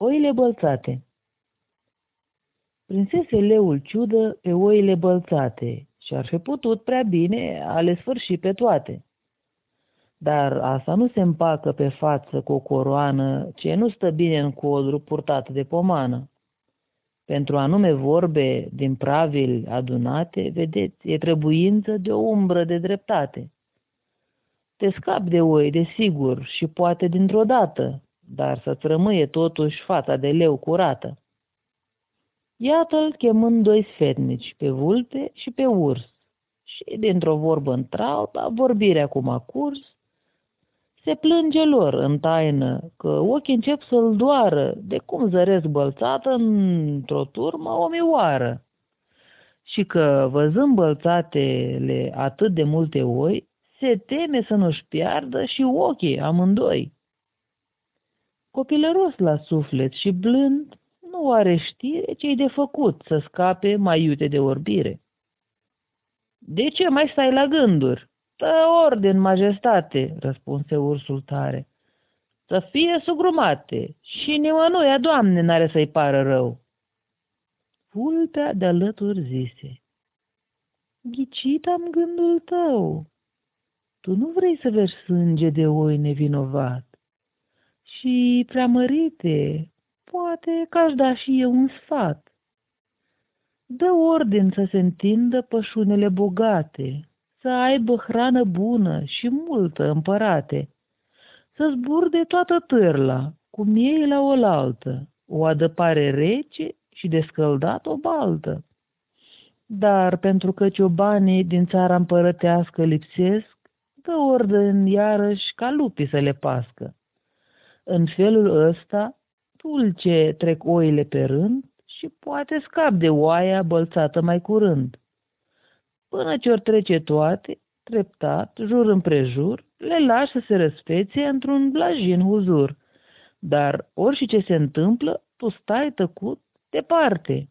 Oile bălțate Prinsese leul ciudă pe oile bălțate și ar fi putut prea bine a le sfârși pe toate. Dar asta nu se împacă pe față cu o coroană ce nu stă bine în codru purtat de pomană. Pentru anume vorbe din pravil adunate, vedeți, e trebuință de o umbră de dreptate. Te scapi de oi, desigur, și poate dintr-o dată, dar să-ți rămâie totuși fața de leu curată. Iată-l chemând doi sfetnici, pe vulpe și pe urs, și dintr-o vorbă într-alta, vorbirea cum a curs, se plânge lor în taină că ochii încep să-l doară de cum zăresc bălțată într-o turmă omioară și că, văzând bălțatele atât de multe oi, se teme să nu-și piardă și ochii amândoi. Copilăros la suflet și blând, nu are știre ce-i de făcut să scape mai iute de orbire. De ce mai stai la gânduri? Tă orden, majestate, răspunse ursul tare. Să fie sugrumate și nimănuia, doamne, n-are să-i pară rău. Vulpea de alături zise. Ghicit am gândul tău. Tu nu vrei să vezi sânge de oi nevinovat. Și, preamărite, poate că aș da și eu un sfat. Dă ordin să se întindă pășunele bogate, să aibă hrană bună și multă împărate, să zburde toată târla, cu miei la oaltă, o adăpare rece și de scăldat o baltă. Dar pentru că ciobanii din țara împărătească lipsesc, dă ordin iarăși ca lupii să le pască. În felul ăsta, dulce trec oile pe rând și poate scap de oaia bălțată mai curând. Până ce ori trece toate, treptat, jur împrejur, le lași să se răspețe într-un blajin huzur. Dar orice ce se întâmplă, tu stai tăcut departe.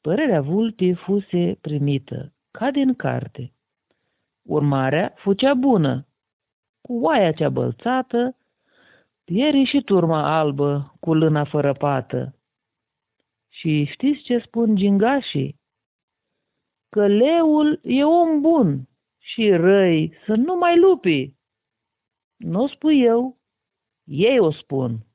Părerea vulpii fuse primită, ca din carte. Urmarea fu cea bună. Cu oaia cea bălțată, pieri și turma albă cu lâna fără pată. Și știți ce spun gingașii? că leul e om bun și răi să nu mai lupi. Nu o spui eu, ei o spun.